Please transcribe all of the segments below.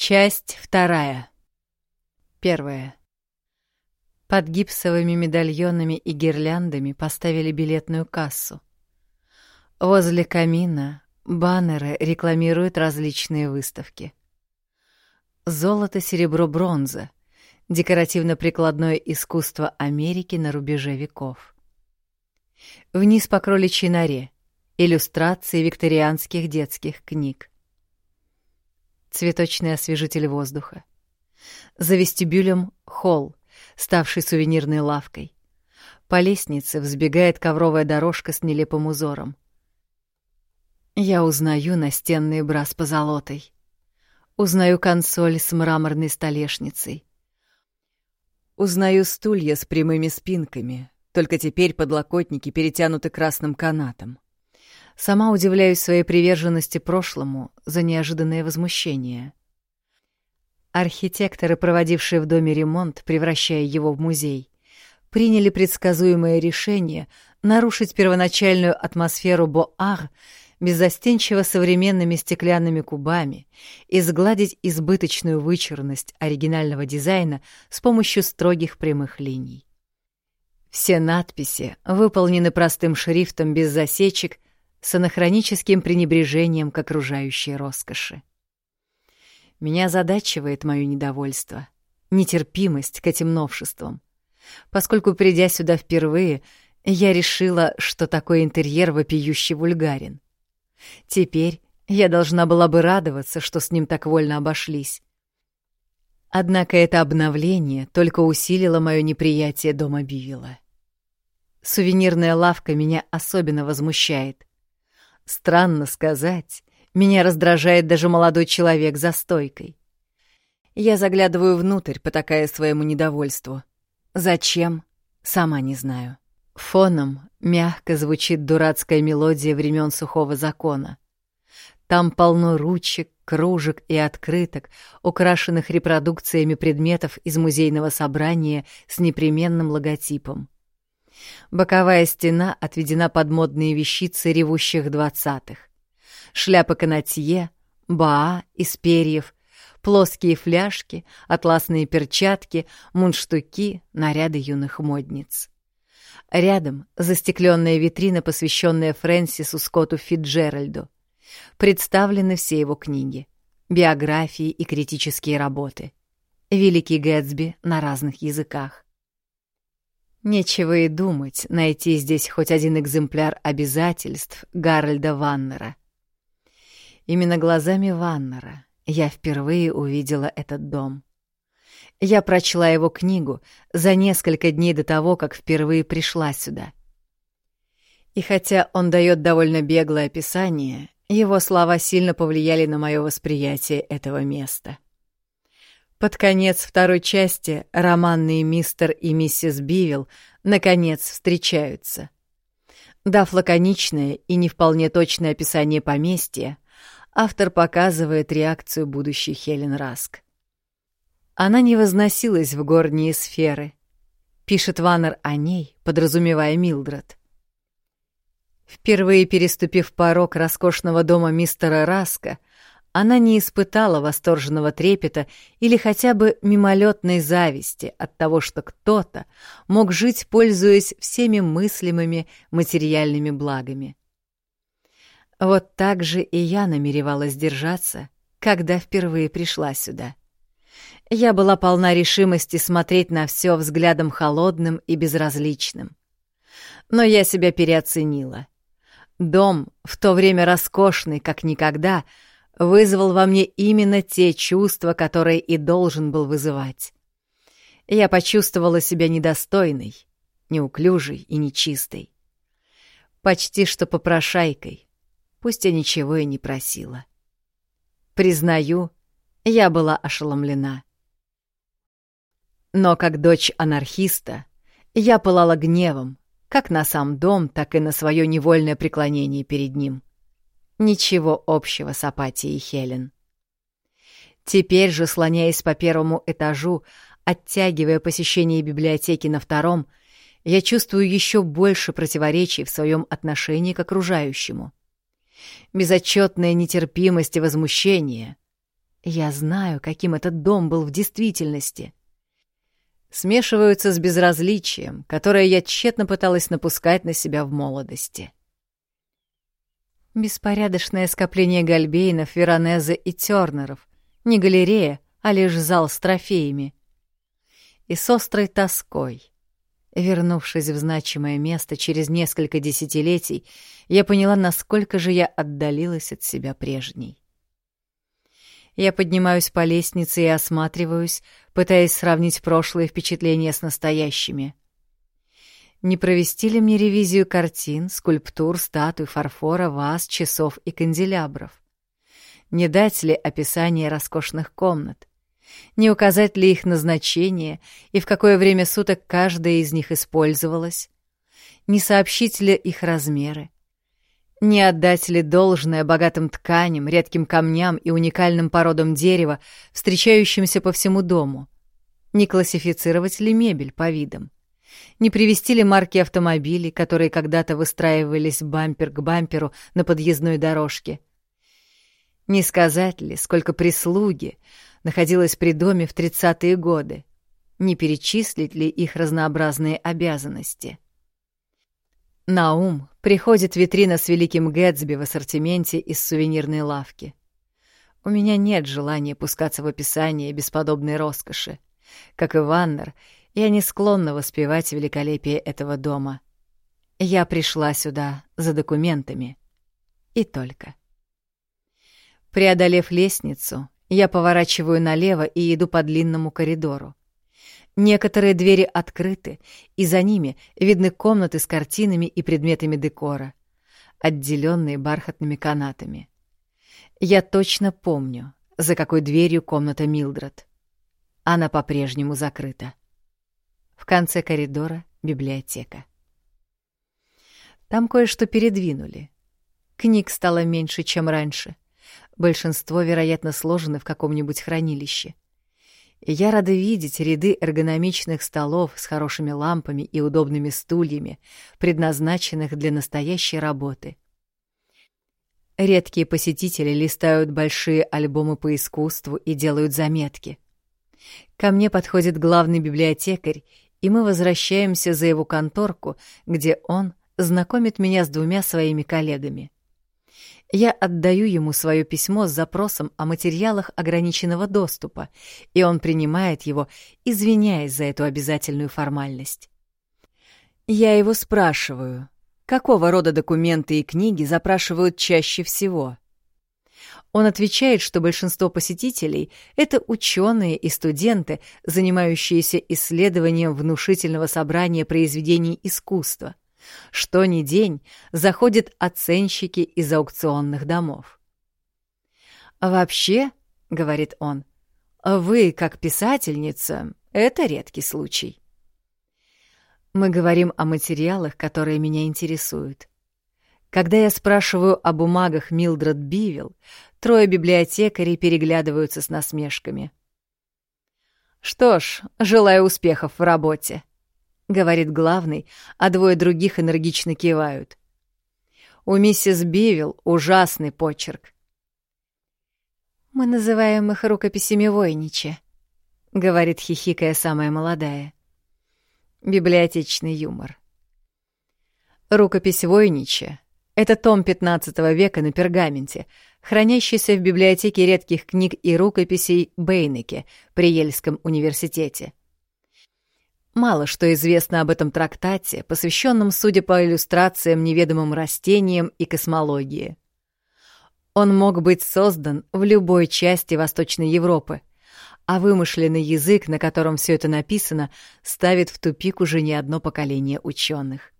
Часть вторая. Первая. Под гипсовыми медальонами и гирляндами поставили билетную кассу. Возле камина баннеры рекламируют различные выставки. Золото, серебро, бронза. Декоративно-прикладное искусство Америки на рубеже веков. Вниз по кроличьей норе. Иллюстрации викторианских детских книг цветочный освежитель воздуха. За вестибюлем — холл, ставший сувенирной лавкой. По лестнице взбегает ковровая дорожка с нелепым узором. Я узнаю настенный бра с позолотой. Узнаю консоль с мраморной столешницей. Узнаю стулья с прямыми спинками, только теперь подлокотники перетянуты красным канатом. Сама удивляюсь своей приверженности прошлому за неожиданное возмущение. Архитекторы, проводившие в доме ремонт, превращая его в музей, приняли предсказуемое решение нарушить первоначальную атмосферу Боар беззастенчиво современными стеклянными кубами и сгладить избыточную вычурность оригинального дизайна с помощью строгих прямых линий. Все надписи выполнены простым шрифтом без засечек с анахроническим пренебрежением к окружающей роскоши. Меня задачивает мое недовольство, нетерпимость к этим новшествам. Поскольку, придя сюда впервые, я решила, что такой интерьер вопиющий вульгарен. Теперь я должна была бы радоваться, что с ним так вольно обошлись. Однако это обновление только усилило мое неприятие дома Бивила. Сувенирная лавка меня особенно возмущает. Странно сказать, меня раздражает даже молодой человек за стойкой. Я заглядываю внутрь, потакая своему недовольству. Зачем? Сама не знаю. Фоном мягко звучит дурацкая мелодия времен сухого закона. Там полно ручек, кружек и открыток, украшенных репродукциями предметов из музейного собрания с непременным логотипом. Боковая стена отведена под модные вещицы ревущих двадцатых. Шляпа канатье, баа из перьев, плоские фляжки, атласные перчатки, мундштуки, наряды юных модниц. Рядом застекленная витрина, посвященная Фрэнсису Скотту Фитджеральду. Представлены все его книги, биографии и критические работы. Великий Гэтсби на разных языках. Нечего и думать найти здесь хоть один экземпляр обязательств Гарольда Ваннера. Именно глазами Ваннера я впервые увидела этот дом. Я прочла его книгу за несколько дней до того, как впервые пришла сюда. И хотя он дает довольно беглое описание, его слова сильно повлияли на мое восприятие этого места. Под конец второй части романные мистер и миссис Бивилл наконец встречаются. Дав лаконичное и не вполне точное описание поместья, автор показывает реакцию будущей Хелен Раск. Она не возносилась в горние сферы. Пишет Ваннер о ней, подразумевая Милдред. Впервые переступив порог роскошного дома мистера Раска, она не испытала восторженного трепета или хотя бы мимолетной зависти от того, что кто-то мог жить, пользуясь всеми мыслимыми материальными благами. Вот так же и я намеревалась держаться, когда впервые пришла сюда. Я была полна решимости смотреть на все взглядом холодным и безразличным. Но я себя переоценила. Дом, в то время роскошный, как никогда — вызвал во мне именно те чувства, которые и должен был вызывать. Я почувствовала себя недостойной, неуклюжей и нечистой. Почти что попрошайкой, пусть я ничего и не просила. Признаю, я была ошеломлена. Но как дочь анархиста, я пылала гневом, как на сам дом, так и на свое невольное преклонение перед ним. Ничего общего с апатией Хелен. Теперь же, слоняясь по первому этажу, оттягивая посещение библиотеки на втором, я чувствую еще больше противоречий в своем отношении к окружающему. Безотчетная нетерпимость и возмущение. Я знаю, каким этот дом был в действительности. Смешиваются с безразличием, которое я тщетно пыталась напускать на себя в молодости. Беспорядочное скопление гальбейнов, Веронезе и Тёрнеров. Не галерея, а лишь зал с трофеями. И с острой тоской. Вернувшись в значимое место через несколько десятилетий, я поняла, насколько же я отдалилась от себя прежней. Я поднимаюсь по лестнице и осматриваюсь, пытаясь сравнить прошлые впечатления с настоящими. Не провести ли мне ревизию картин, скульптур, статуй, фарфора, ваз, часов и канделябров? Не дать ли описание роскошных комнат? Не указать ли их назначение и в какое время суток каждая из них использовалась? Не сообщить ли их размеры? Не отдать ли должное богатым тканям, редким камням и уникальным породам дерева, встречающимся по всему дому? Не классифицировать ли мебель по видам? Не привести ли марки автомобилей, которые когда-то выстраивались бампер к бамперу на подъездной дорожке? Не сказать ли, сколько прислуги находилось при доме в тридцатые годы? Не перечислить ли их разнообразные обязанности? На ум приходит витрина с великим Гэтсби в ассортименте из сувенирной лавки. У меня нет желания пускаться в описание бесподобной роскоши. Как и Ваннер, я не склонна воспевать великолепие этого дома. Я пришла сюда за документами. И только. Преодолев лестницу, я поворачиваю налево и иду по длинному коридору. Некоторые двери открыты, и за ними видны комнаты с картинами и предметами декора, отделенные бархатными канатами. Я точно помню, за какой дверью комната Милдред. Она по-прежнему закрыта. В конце коридора — библиотека. Там кое-что передвинули. Книг стало меньше, чем раньше. Большинство, вероятно, сложены в каком-нибудь хранилище — я рада видеть ряды эргономичных столов с хорошими лампами и удобными стульями, предназначенных для настоящей работы. Редкие посетители листают большие альбомы по искусству и делают заметки. Ко мне подходит главный библиотекарь, и мы возвращаемся за его конторку, где он знакомит меня с двумя своими коллегами — я отдаю ему свое письмо с запросом о материалах ограниченного доступа, и он принимает его, извиняясь за эту обязательную формальность. Я его спрашиваю, какого рода документы и книги запрашивают чаще всего. Он отвечает, что большинство посетителей — это ученые и студенты, занимающиеся исследованием внушительного собрания произведений искусства — что ни день заходят оценщики из аукционных домов. «Вообще, — говорит он, — вы, как писательница, это редкий случай. Мы говорим о материалах, которые меня интересуют. Когда я спрашиваю о бумагах Милдред Бивилл, трое библиотекарей переглядываются с насмешками. «Что ж, желаю успехов в работе», — говорит главный, а двое других энергично кивают. У миссис Бивилл ужасный почерк. «Мы называем их рукописями Войнича», — говорит хихикая самая молодая. Библиотечный юмор. Рукопись Войнича — это том XV века на пергаменте, хранящийся в библиотеке редких книг и рукописей Бейнеке при Ельском университете. Мало что известно об этом трактате, посвященном, судя по иллюстрациям, неведомым растениям и космологии. Он мог быть создан в любой части Восточной Европы, а вымышленный язык, на котором все это написано, ставит в тупик уже не одно поколение ученых.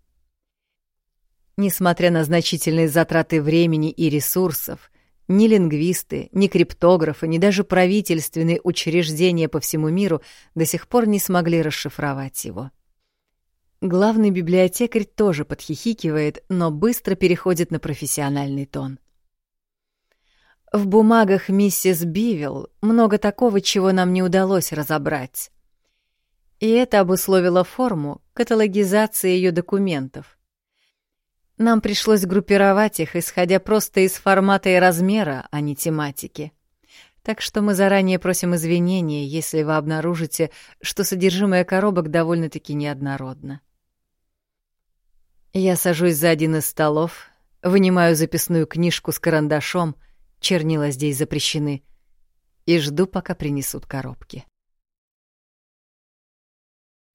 Несмотря на значительные затраты времени и ресурсов, ни лингвисты, ни криптографы, ни даже правительственные учреждения по всему миру до сих пор не смогли расшифровать его. Главный библиотекарь тоже подхихикивает, но быстро переходит на профессиональный тон. В бумагах миссис Бивилл много такого, чего нам не удалось разобрать. И это обусловило форму каталогизации ее документов. Нам пришлось группировать их, исходя просто из формата и размера, а не тематики. Так что мы заранее просим извинения, если вы обнаружите, что содержимое коробок довольно-таки неоднородно. Я сажусь за один из столов, вынимаю записную книжку с карандашом, чернила здесь запрещены, и жду, пока принесут коробки.